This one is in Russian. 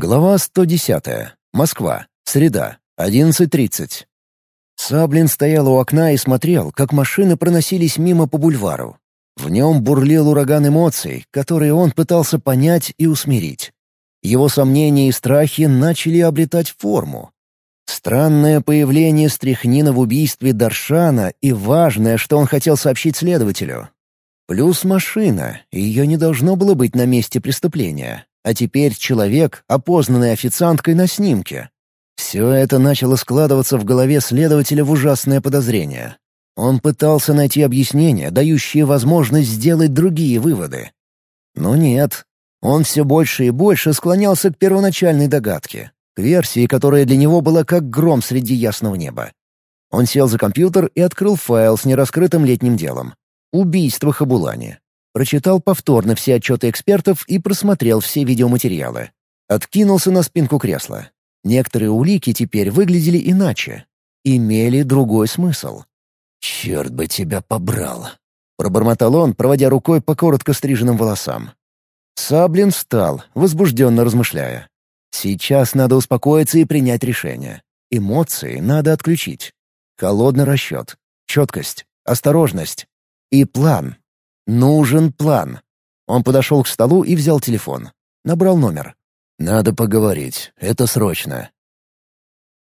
Глава 110. Москва. Среда. 11.30. Саблин стоял у окна и смотрел, как машины проносились мимо по бульвару. В нем бурлил ураган эмоций, которые он пытался понять и усмирить. Его сомнения и страхи начали обретать форму. Странное появление стряхнина в убийстве Даршана и важное, что он хотел сообщить следователю. Плюс машина, ее не должно было быть на месте преступления. А теперь человек, опознанный официанткой на снимке. Все это начало складываться в голове следователя в ужасное подозрение. Он пытался найти объяснения, дающие возможность сделать другие выводы. Но нет. Он все больше и больше склонялся к первоначальной догадке, к версии, которая для него была как гром среди ясного неба. Он сел за компьютер и открыл файл с нераскрытым летним делом. Убийство Хабулани. Прочитал повторно все отчеты экспертов и просмотрел все видеоматериалы. Откинулся на спинку кресла. Некоторые улики теперь выглядели иначе. Имели другой смысл. «Черт бы тебя побрал!» — пробормотал он, проводя рукой по коротко стриженным волосам. Саблин встал, возбужденно размышляя. «Сейчас надо успокоиться и принять решение. Эмоции надо отключить. Холодный расчет, четкость, осторожность и план. Нужен план. Он подошел к столу и взял телефон. Набрал номер. «Надо поговорить. Это срочно.